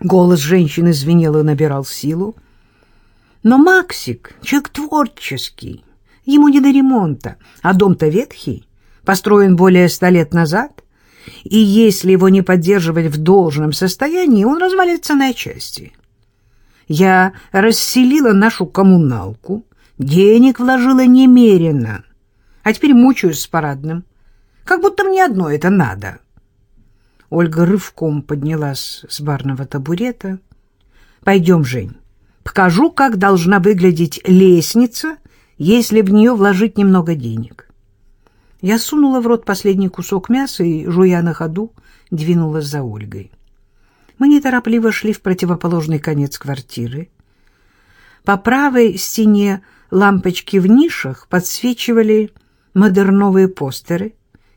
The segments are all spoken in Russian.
Голос женщины звенел и набирал силу. Но Максик — человек творческий, ему не до ремонта, а дом-то ветхий, построен более ста лет назад, и если его не поддерживать в должном состоянии, он развалится на части. Я расселила нашу коммуналку, денег вложила немерено, а теперь мучаюсь с парадным, как будто мне одно это надо». Ольга рывком поднялась с барного табурета. «Пойдем, Жень, покажу, как должна выглядеть лестница, если в нее вложить немного денег». Я сунула в рот последний кусок мяса и, жуя на ходу, двинулась за Ольгой. Мы неторопливо шли в противоположный конец квартиры. По правой стене лампочки в нишах подсвечивали модерновые постеры,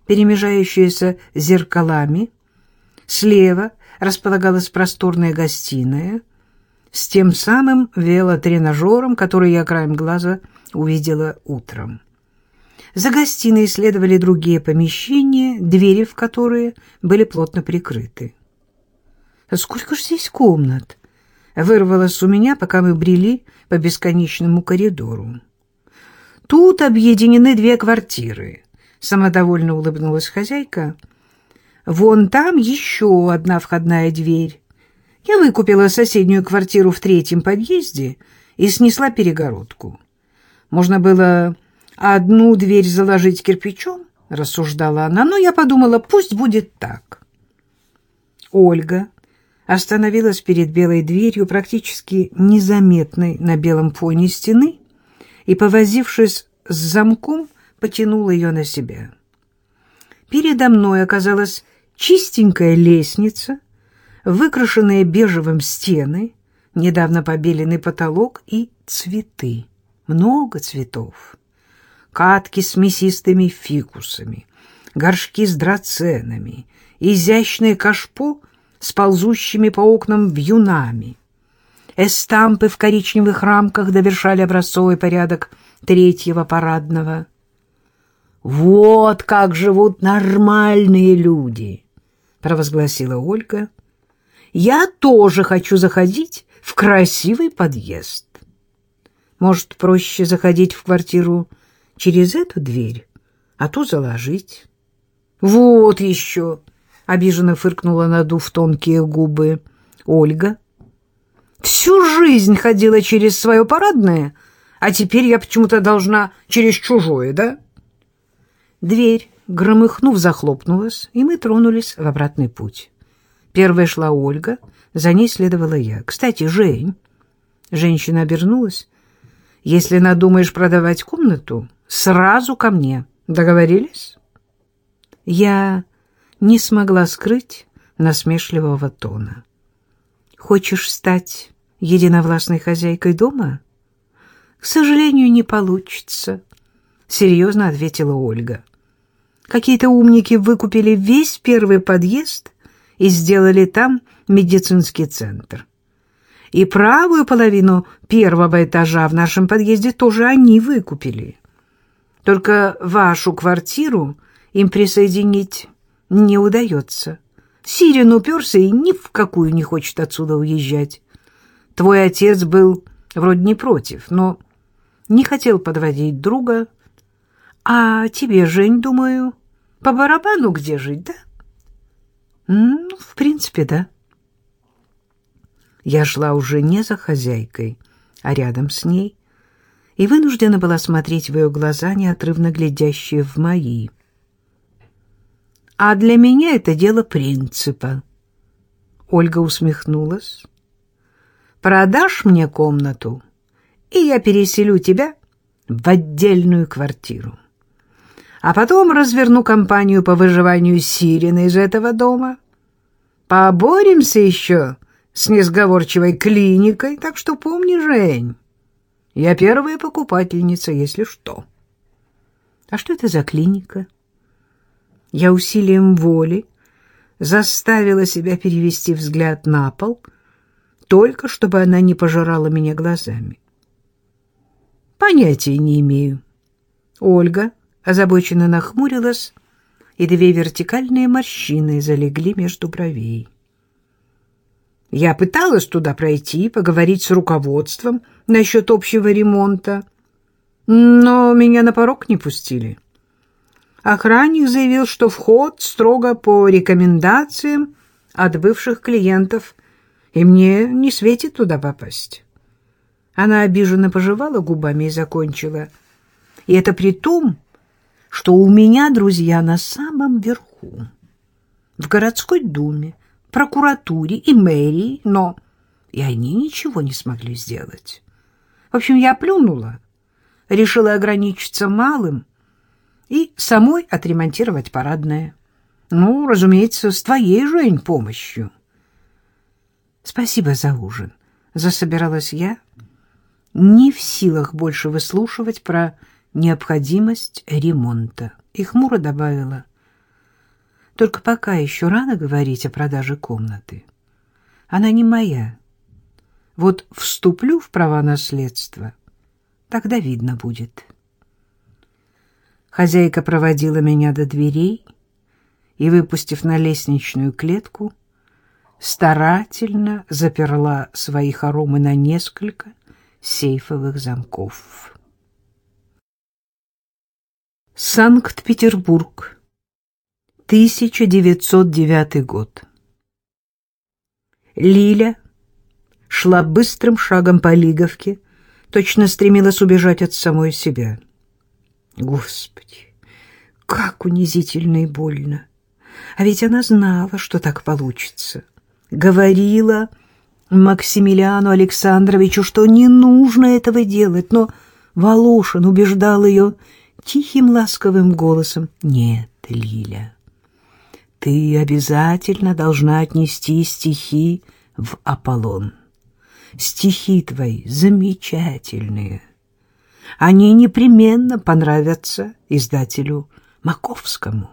перемежающиеся зеркалами, Слева располагалась просторная гостиная с тем самым велотренажером, который я краем глаза увидела утром. За гостиной следовали другие помещения, двери в которые были плотно прикрыты. «Сколько же здесь комнат?» — вырвалось у меня, пока мы брели по бесконечному коридору. «Тут объединены две квартиры», — самодовольно улыбнулась хозяйка — Вон там еще одна входная дверь. Я выкупила соседнюю квартиру в третьем подъезде и снесла перегородку. Можно было одну дверь заложить кирпичом, рассуждала она, но я подумала, пусть будет так. Ольга остановилась перед белой дверью, практически незаметной на белом фоне стены, и, повозившись с замком, потянула ее на себя. Передо мной оказалась чистенькая лестница, выкрашенные бежевым стены, недавно побеленный потолок и цветы. Много цветов. Катки с мясистыми фикусами, горшки с драценами, изящное кашпо с ползущими по окнам вьюнами. Эстампы в коричневых рамках довершали образцовый порядок третьего парадного. Вот как живут нормальные люди! — провозгласила Ольга. «Я тоже хочу заходить в красивый подъезд. Может, проще заходить в квартиру через эту дверь, а ту заложить?» «Вот еще!» — обиженно фыркнула, надув тонкие губы. Ольга. «Всю жизнь ходила через свое парадное, а теперь я почему-то должна через чужое, да?» Дверь громыхнув, захлопнулась, и мы тронулись в обратный путь. Первая шла Ольга, за ней следовала я. «Кстати, Жень...» Женщина обернулась. «Если надумаешь продавать комнату, сразу ко мне. Договорились?» Я не смогла скрыть насмешливого тона. «Хочешь стать единовластной хозяйкой дома?» «К сожалению, не получится», — серьезно ответила Ольга. Какие-то умники выкупили весь первый подъезд и сделали там медицинский центр. И правую половину первого этажа в нашем подъезде тоже они выкупили. Только вашу квартиру им присоединить не удается. Сирин уперся и ни в какую не хочет отсюда уезжать. Твой отец был вроде не против, но не хотел подводить друга. А тебе, Жень, думаю, по барабану где жить, да? Ну, в принципе, да. Я шла уже не за хозяйкой, а рядом с ней, и вынуждена была смотреть в ее глаза, неотрывно глядящие в мои. А для меня это дело принципа. Ольга усмехнулась. Продашь мне комнату, и я переселю тебя в отдельную квартиру а потом разверну кампанию по выживанию Сирины из этого дома. Поборемся еще с несговорчивой клиникой, так что помни, Жень, я первая покупательница, если что. А что это за клиника? Я усилием воли заставила себя перевести взгляд на пол, только чтобы она не пожирала меня глазами. Понятия не имею. Ольга озабоченно нахмурилась, и две вертикальные морщины залегли между бровей. Я пыталась туда пройти, поговорить с руководством насчет общего ремонта, но меня на порог не пустили. Охранник заявил, что вход строго по рекомендациям от бывших клиентов, и мне не светит туда попасть. Она обиженно пожевала губами и закончила. И это при том, что у меня друзья на самом верху, в городской думе, прокуратуре и мэрии, но и они ничего не смогли сделать. В общем, я плюнула, решила ограничиться малым и самой отремонтировать парадное. Ну, разумеется, с твоей, Жень, помощью. Спасибо за ужин. Засобиралась я, не в силах больше выслушивать про необходимость ремонта. И хмуро добавила. Только пока еще рано говорить о продаже комнаты. Она не моя. Вот вступлю в права наследства, тогда видно будет. Хозяйка проводила меня до дверей и, выпустив на лестничную клетку, старательно заперла свои хоромы на несколько сейфовых замков. Санкт-Петербург, 1909 год. Лиля шла быстрым шагом по Лиговке, точно стремилась убежать от самой себя. Господи, как унизительно и больно! А ведь она знала, что так получится. Говорила Максимилиану Александровичу, что не нужно этого делать, но Волошин убеждал ее тихим ласковым голосом. «Нет, Лиля, ты обязательно должна отнести стихи в Аполлон. Стихи твои замечательные. Они непременно понравятся издателю Маковскому».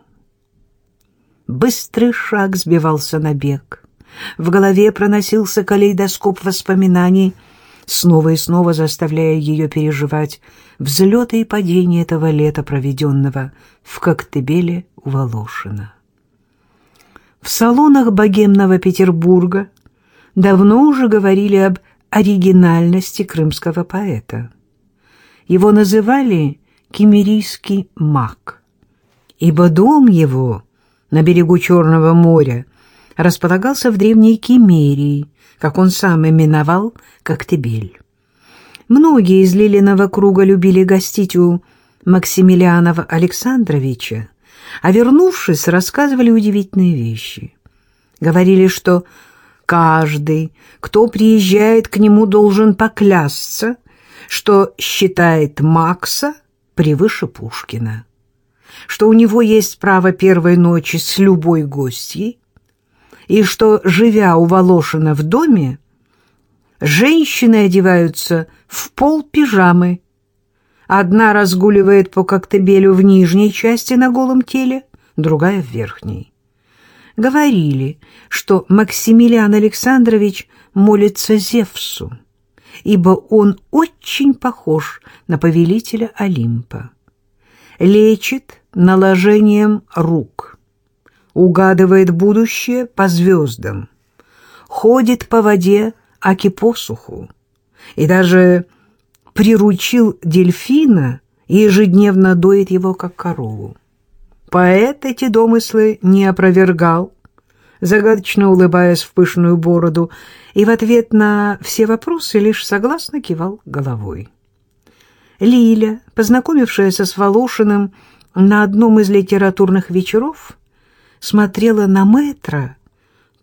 Быстрый шаг сбивался на бег. В голове проносился калейдоскоп воспоминаний, снова и снова заставляя ее переживать взлеты и падения этого лета, проведенного в Коктебеле у Волошина. В салонах богемного Петербурга давно уже говорили об оригинальности крымского поэта. Его называли «кемерийский маг», ибо дом его на берегу Черного моря располагался в древней Кемерии, как он сам именовал Коктебель. Многие из Лилиного круга любили гостить у Максимилианова Александровича, а вернувшись, рассказывали удивительные вещи. Говорили, что каждый, кто приезжает к нему, должен поклясться, что считает Макса превыше Пушкина, что у него есть право первой ночи с любой гостьей, и что, живя у Волошина в доме, женщины одеваются в пол пижамы. Одна разгуливает по коктебелю в нижней части на голом теле, другая в верхней. Говорили, что Максимилиан Александрович молится Зевсу, ибо он очень похож на повелителя Олимпа. Лечит наложением рук – угадывает будущее по звездам, ходит по воде, аки посуху, и даже приручил дельфина и ежедневно доит его, как корову. Поэт эти домыслы не опровергал, загадочно улыбаясь в пышную бороду, и в ответ на все вопросы лишь согласно кивал головой. Лиля, познакомившаяся с Волошиным на одном из литературных вечеров, смотрела на мэтра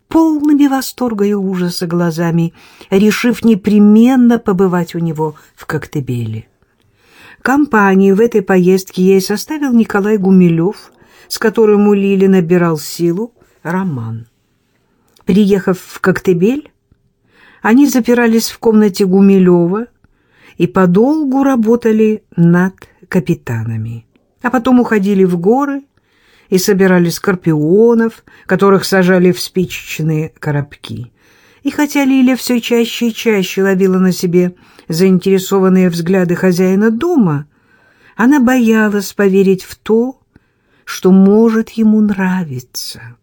полными восторга и ужаса глазами, решив непременно побывать у него в Коктебеле. Компанию в этой поездке ей составил Николай Гумилев, с которым у Лили набирал силу роман. Приехав в Коктебель, они запирались в комнате Гумилева и подолгу работали над капитанами, а потом уходили в горы и собирали скорпионов, которых сажали в спичечные коробки. И хотя Лиля все чаще и чаще ловила на себе заинтересованные взгляды хозяина дома, она боялась поверить в то, что может ему нравиться.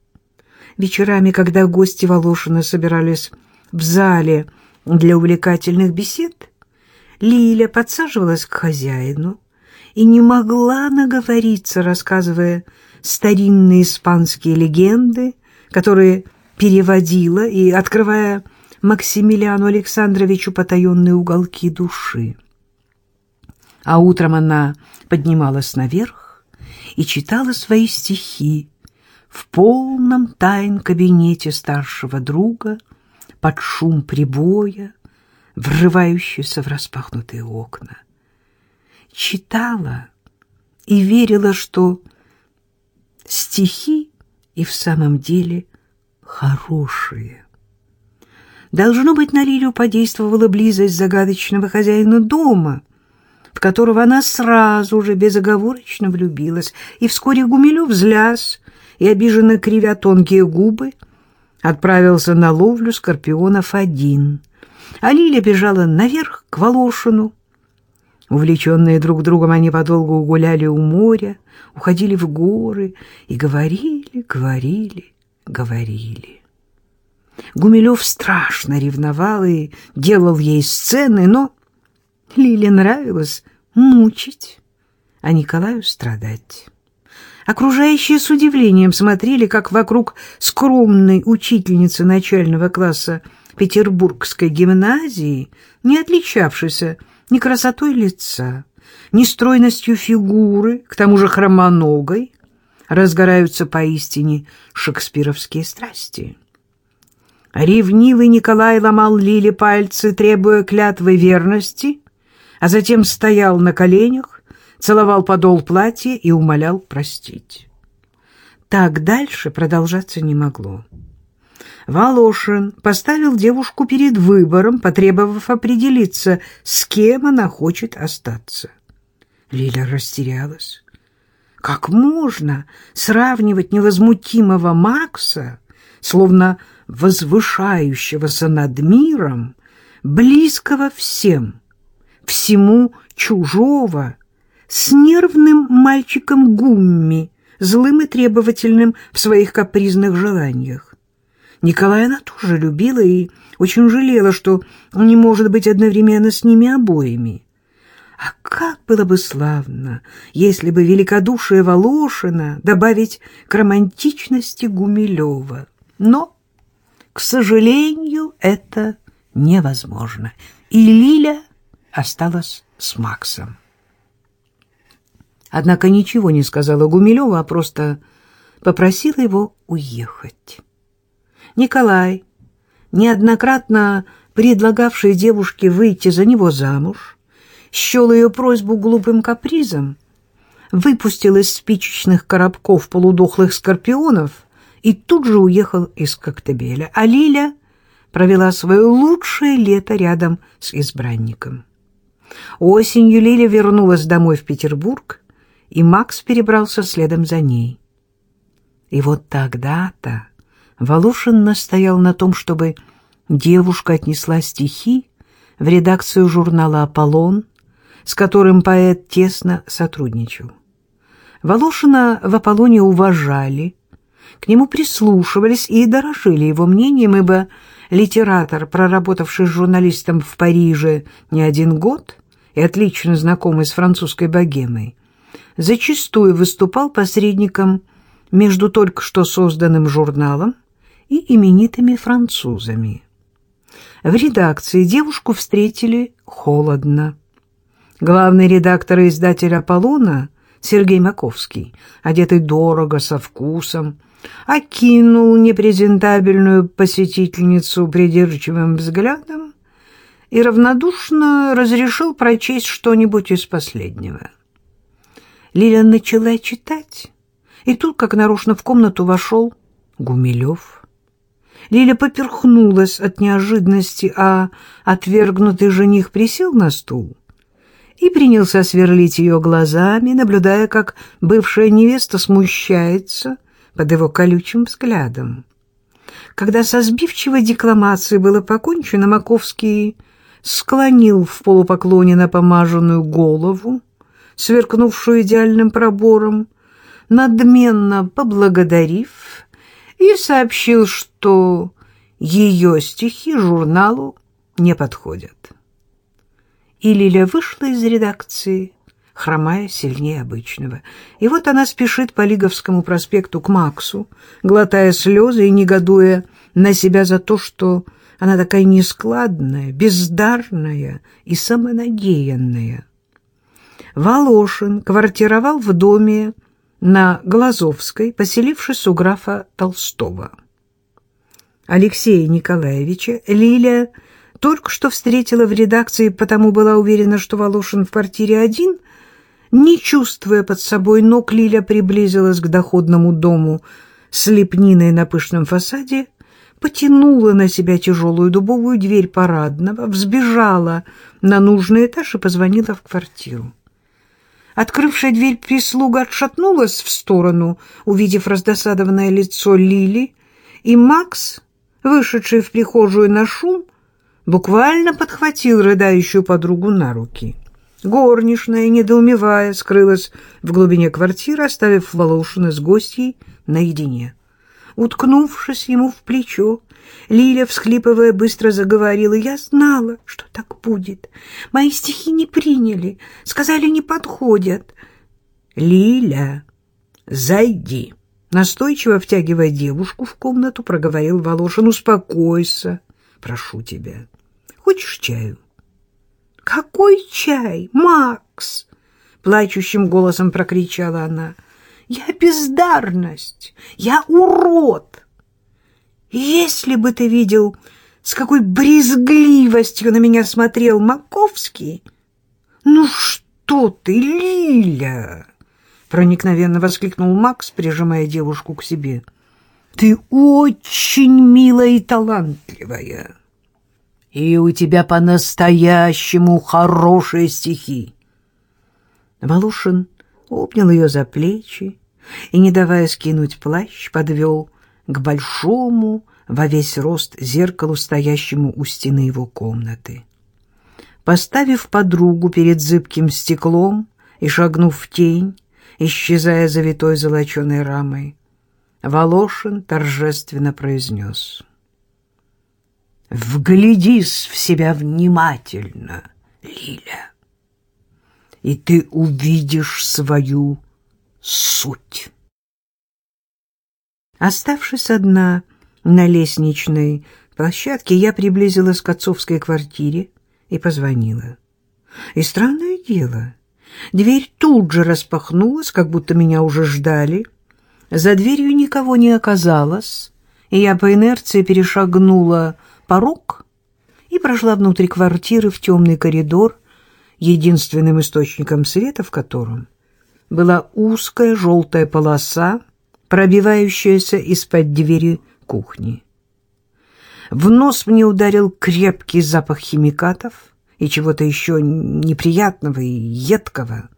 Вечерами, когда гости Волошина собирались в зале для увлекательных бесед, Лиля подсаживалась к хозяину и не могла наговориться, рассказывая старинные испанские легенды, которые переводила и открывая Максимилиану Александровичу потаенные уголки души. А утром она поднималась наверх и читала свои стихи в полном тайн кабинете старшего друга под шум прибоя, врывающийся в распахнутые окна. Читала и верила, что стихи и в самом деле хорошие. Должно быть, на Лилю подействовала близость загадочного хозяина дома, в которого она сразу же безоговорочно влюбилась, и вскоре Гумилев, взлясь и обиженно кривя тонкие губы, отправился на ловлю скорпионов один, а Лиля бежала наверх к Волошину. Увлеченные друг другом, они подолгу гуляли у моря, уходили в горы и говорили, говорили, говорили. Гумилев страшно ревновал и делал ей сцены, но Лиле нравилось мучить, а Николаю страдать. Окружающие с удивлением смотрели, как вокруг скромной учительницы начального класса Петербургской гимназии, не отличавшейся ни красотой лица, ни стройностью фигуры, к тому же хромоногой, разгораются поистине шекспировские страсти. Ревнивый Николай ломал Лиле пальцы, требуя клятвы верности, а затем стоял на коленях, целовал подол платья и умолял простить. Так дальше продолжаться не могло. Волошин поставил девушку перед выбором, потребовав определиться, с кем она хочет остаться. Лиля растерялась. Как можно сравнивать невозмутимого Макса, словно возвышающегося над миром, близкого всем, всему чужого, с нервным мальчиком Гумми, злым и требовательным в своих капризных желаниях? Николая она тоже любила и очень жалела, что не может быть одновременно с ними обоими. А как было бы славно, если бы великодушие Волошина добавить к романтичности Гумилева. Но, к сожалению, это невозможно. И Лиля осталась с Максом. Однако ничего не сказала Гумилева, а просто попросила его уехать. Николай, неоднократно предлагавший девушке выйти за него замуж, счел ее просьбу глупым капризом, выпустил из спичечных коробков полудохлых скорпионов и тут же уехал из Коктебеля. А Лиля провела свое лучшее лето рядом с избранником. Осенью Лиля вернулась домой в Петербург, и Макс перебрался следом за ней. И вот тогда-то Волошин настоял на том, чтобы девушка отнесла стихи в редакцию журнала «Аполлон», с которым поэт тесно сотрудничал. Волошина в Аполлоне уважали, к нему прислушивались и дорожили его мнением, ибо литератор, проработавший журналистом в Париже не один год и отлично знакомый с французской богемой, зачастую выступал посредником между только что созданным журналом и именитыми французами. В редакции девушку встретили холодно. Главный редактор и издатель «Аполлона» Сергей Маковский, одетый дорого, со вкусом, окинул непрезентабельную посетительницу придирчивым взглядом и равнодушно разрешил прочесть что-нибудь из последнего. Лиля начала читать, и тут, как нарочно, в комнату вошел Гумилев. Лиля поперхнулась от неожиданности, а отвергнутый жених присел на стул и принялся сверлить ее глазами, наблюдая, как бывшая невеста смущается под его колючим взглядом. Когда со сбивчивой декламацией было покончено, Маковский склонил в полупоклоне напомаженную голову, сверкнувшую идеальным пробором, надменно поблагодарив, и сообщил, что ее стихи журналу не подходят. И Лиля вышла из редакции, хромая сильнее обычного. И вот она спешит по Лиговскому проспекту к Максу, глотая слезы и негодуя на себя за то, что она такая нескладная, бездарная и самонадеянная. Волошин квартировал в доме на Глазовской, поселившись у графа Толстого. Алексея Николаевича Лиля только что встретила в редакции, потому была уверена, что Волошин в квартире один. Не чувствуя под собой ног, Лиля приблизилась к доходному дому с лепниной на пышном фасаде, потянула на себя тяжелую дубовую дверь парадного, взбежала на нужный этаж и позвонила в квартиру. Открывшая дверь прислуга отшатнулась в сторону, увидев раздосадованное лицо Лили, и Макс, вышедший в прихожую на шум, буквально подхватил рыдающую подругу на руки. Горничная, недоумевая, скрылась в глубине квартиры, оставив Волошина с гостьей наедине. Уткнувшись ему в плечо, Лиля, всхлипывая, быстро заговорила. «Я знала, что так будет. Мои стихи не приняли, сказали, не подходят». «Лиля, зайди!» Настойчиво втягивая девушку в комнату, проговорил Волошин. «Успокойся, прошу тебя. Хочешь чаю?» «Какой чай, Макс?» Плачущим голосом прокричала она. Я бездарность, я урод. Если бы ты видел, с какой брезгливостью на меня смотрел Маковский. Ну что ты, Лиля? Проникновенно воскликнул Макс, прижимая девушку к себе. Ты очень милая и талантливая. И у тебя по-настоящему хорошие стихи. Волошин обнял ее за плечи и, не давая скинуть плащ, подвел к большому во весь рост зеркалу, стоящему у стены его комнаты. Поставив подругу перед зыбким стеклом и шагнув в тень, исчезая за витой золоченой рамой, Волошин торжественно произнес «Вглядись в себя внимательно, Лиля, и ты увидишь свою суть. Оставшись одна на лестничной площадке, я приблизилась к отцовской квартире и позвонила. И странное дело, дверь тут же распахнулась, как будто меня уже ждали. За дверью никого не оказалось, и я по инерции перешагнула порог и прошла внутрь квартиры в темный коридор, единственным источником света в котором была узкая желтая полоса, пробивающаяся из-под двери кухни. В нос мне ударил крепкий запах химикатов и чего-то еще неприятного и едкого.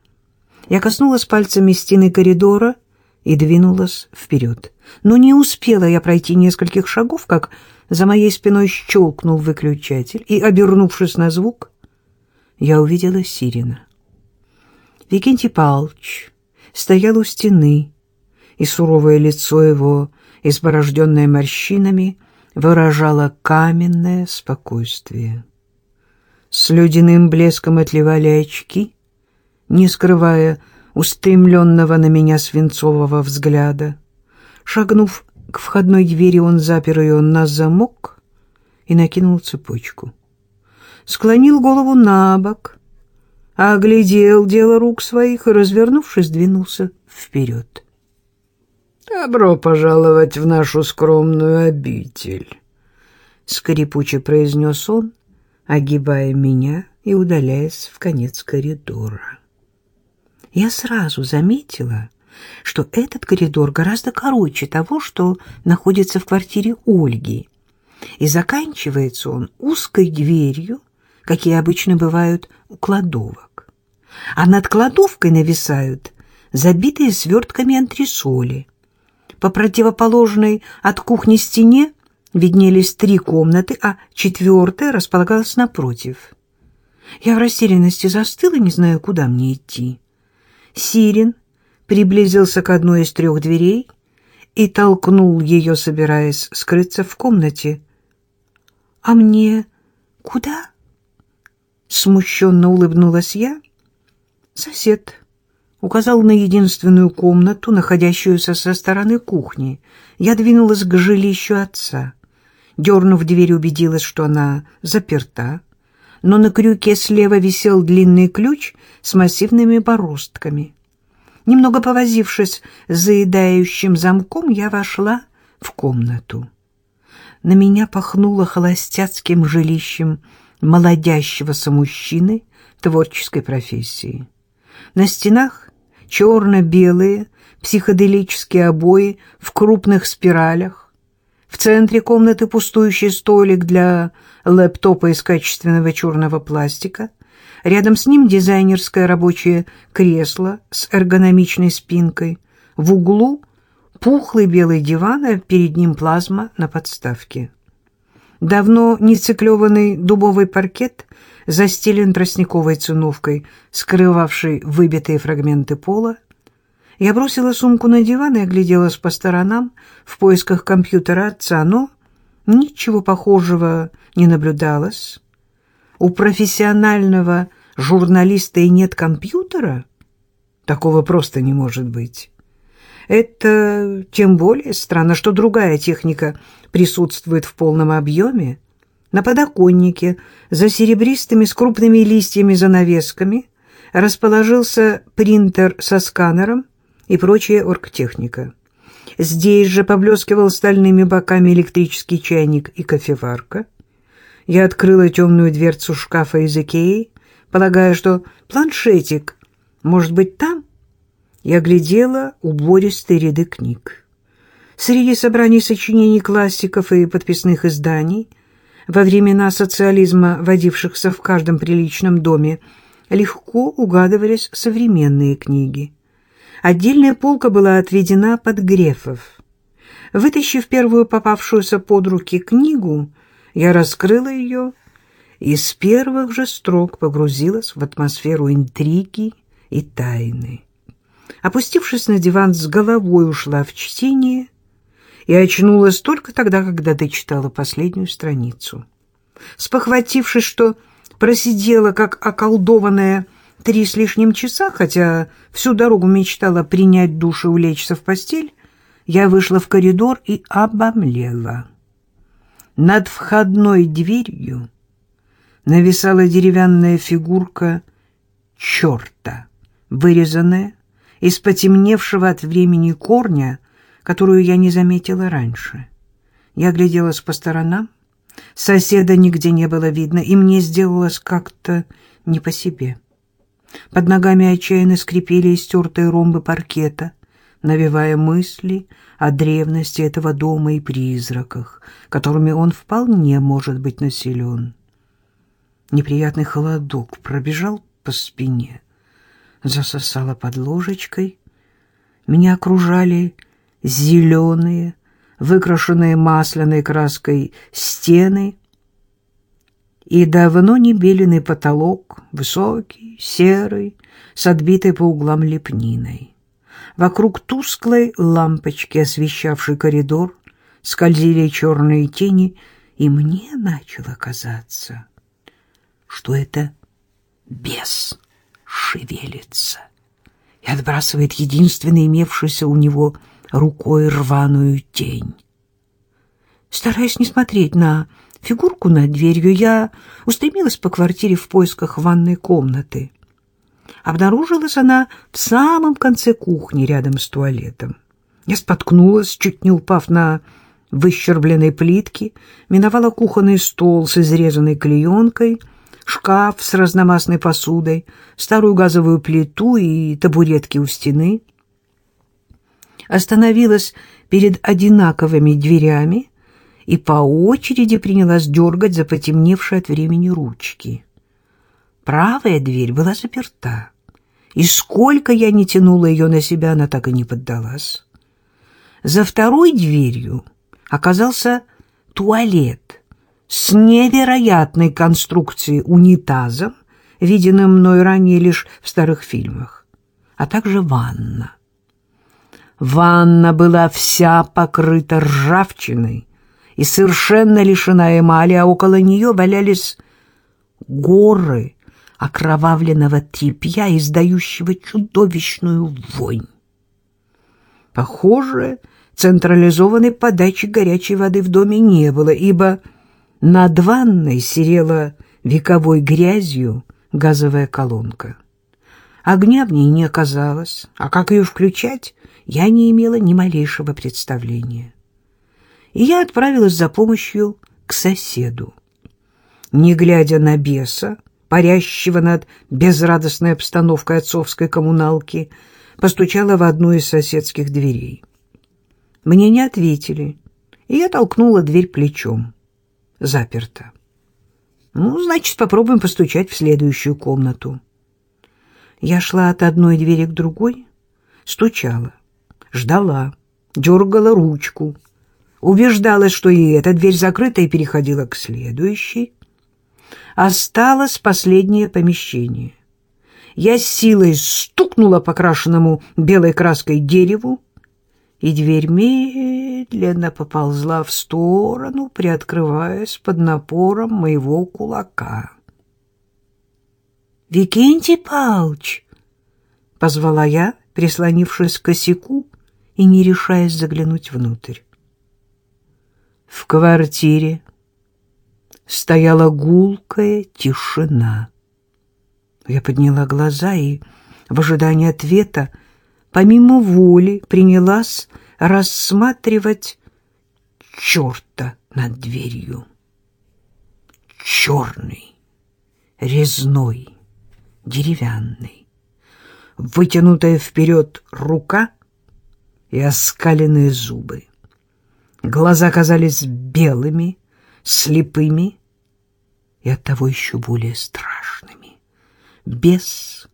Я коснулась пальцами стены коридора и двинулась вперед. Но не успела я пройти нескольких шагов, как за моей спиной щелкнул выключатель, и, обернувшись на звук, я увидела Сирина. Викентий Павлович стоял у стены, и суровое лицо его, изборожденное морщинами, выражало каменное спокойствие. С ледяным блеском отливали очки, не скрывая устремленного на меня свинцового взгляда. Шагнув к входной двери, он запер ее на замок и накинул цепочку. Склонил голову на бок, оглядел дело рук своих и, развернувшись, двинулся вперед. «Добро пожаловать в нашу скромную обитель», — скрипуче произнес он, огибая меня и удаляясь в конец коридора. Я сразу заметила, что этот коридор гораздо короче того, что находится в квартире Ольги, и заканчивается он узкой дверью, какие обычно бывают у кладовок. А над кладовкой нависают забитые свертками антресоли. По противоположной от кухни стене виднелись три комнаты, а четвертая располагалась напротив. Я в растерянности застыла, не знаю, куда мне идти. Сирин приблизился к одной из трех дверей и толкнул ее, собираясь скрыться в комнате А мне куда? Смущенно улыбнулась я. Сосед указал на единственную комнату, находящуюся со стороны кухни. Я двинулась к жилищу отца. Дернув дверь, убедилась, что она заперта, но на крюке слева висел длинный ключ с массивными бороздками. Немного повозившись с заедающим замком, я вошла в комнату. На меня пахнуло холостяцким жилищем молодящегося мужчины творческой профессии. На стенах черно-белые психоделические обои в крупных спиралях. В центре комнаты пустующий столик для лэптопа из качественного черного пластика. Рядом с ним дизайнерское рабочее кресло с эргономичной спинкой. В углу пухлый белый диван, а перед ним плазма на подставке. Давно не циклеванный дубовый паркет застелен тростниковой циновкой, скрывавшей выбитые фрагменты пола. Я бросила сумку на диван и огляделась по сторонам в поисках компьютера отца, но ничего похожего не наблюдалось. У профессионального журналиста и нет компьютера? Такого просто не может быть. Это тем более странно, что другая техника присутствует в полном объеме. На подоконнике, за серебристыми с крупными листьями занавесками, расположился принтер со сканером и прочая оргтехника. Здесь же поблескивал стальными боками электрический чайник и кофеварка. Я открыла темную дверцу шкафа из Икеи, полагая, что планшетик может быть там. Я глядела убористые ряды книг. Среди собраний сочинений классиков и подписных изданий — во времена социализма, водившихся в каждом приличном доме, легко угадывались современные книги. Отдельная полка была отведена под Грефов. Вытащив первую попавшуюся под руки книгу, я раскрыла ее и с первых же строк погрузилась в атмосферу интриги и тайны. Опустившись на диван, с головой ушла в чтение и очнулась только тогда, когда ты читала последнюю страницу. Спохватившись, что просидела, как околдованная, три с лишним часа, хотя всю дорогу мечтала принять душ и улечься в постель, я вышла в коридор и обомлела. Над входной дверью нависала деревянная фигурка черта, вырезанная из потемневшего от времени корня которую я не заметила раньше. Я гляделась по сторонам, соседа нигде не было видно, и мне сделалось как-то не по себе. Под ногами отчаянно скрипели истертые ромбы паркета, навевая мысли о древности этого дома и призраках, которыми он вполне может быть населен. Неприятный холодок пробежал по спине, засосало под ложечкой. Меня окружали зеленые, выкрашенные масляной краской стены и давно не беленый потолок, высокий, серый, с отбитой по углам лепниной. Вокруг тусклой лампочки, освещавшей коридор, скользили черные тени, и мне начало казаться, что это бес шевелится и отбрасывает единственный имевшийся у него рукой рваную тень. Стараясь не смотреть на фигурку над дверью, я устремилась по квартире в поисках ванной комнаты. Обнаружилась она в самом конце кухни, рядом с туалетом. Я споткнулась, чуть не упав на выщербленной плитки, миновала кухонный стол с изрезанной клеенкой, шкаф с разномастной посудой, старую газовую плиту и табуретки у стены — остановилась перед одинаковыми дверями и по очереди принялась дергать за потемневшие от времени ручки. Правая дверь была заперта, и сколько я не тянула ее на себя, она так и не поддалась. За второй дверью оказался туалет с невероятной конструкцией унитазом, виденным мной ранее лишь в старых фильмах, а также ванна. Ванна была вся покрыта ржавчиной и совершенно лишена эмали, а около нее валялись горы окровавленного тряпья, издающего чудовищную вонь. Похоже, централизованной подачи горячей воды в доме не было, ибо над ванной серела вековой грязью газовая колонка. Огня в ней не оказалось, а как ее включать, я не имела ни малейшего представления. И я отправилась за помощью к соседу. Не глядя на беса, парящего над безрадостной обстановкой отцовской коммуналки, постучала в одну из соседских дверей. Мне не ответили, и я толкнула дверь плечом. Заперто. Ну, значит, попробуем постучать в следующую комнату. Я шла от одной двери к другой, стучала, ждала, дергала ручку, убеждалась, что и эта дверь закрыта, и переходила к следующей. Осталось последнее помещение. Я с силой стукнула по крашенному белой краской дереву, и дверь медленно поползла в сторону, приоткрываясь под напором моего кулака. «Викентий Павлович!» — позвала я, прислонившись к косяку и не решаясь заглянуть внутрь. В квартире стояла гулкая тишина. Я подняла глаза и в ожидании ответа помимо воли принялась рассматривать черта над дверью. Черный, резной, деревянный, вытянутая вперед рука и оскаленные зубы. Глаза казались белыми, слепыми и оттого еще более страшными. Бес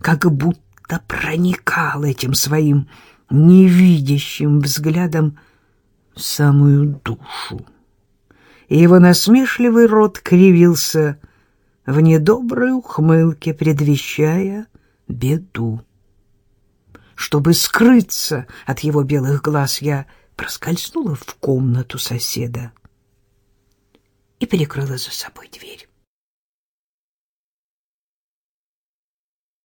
как будто проникал этим своим невидящим взглядом самую душу. И его насмешливый рот кривился в недоброй ухмылке, предвещая беду. Чтобы скрыться от его белых глаз, я проскользнула в комнату соседа и перекрыла за собой дверь.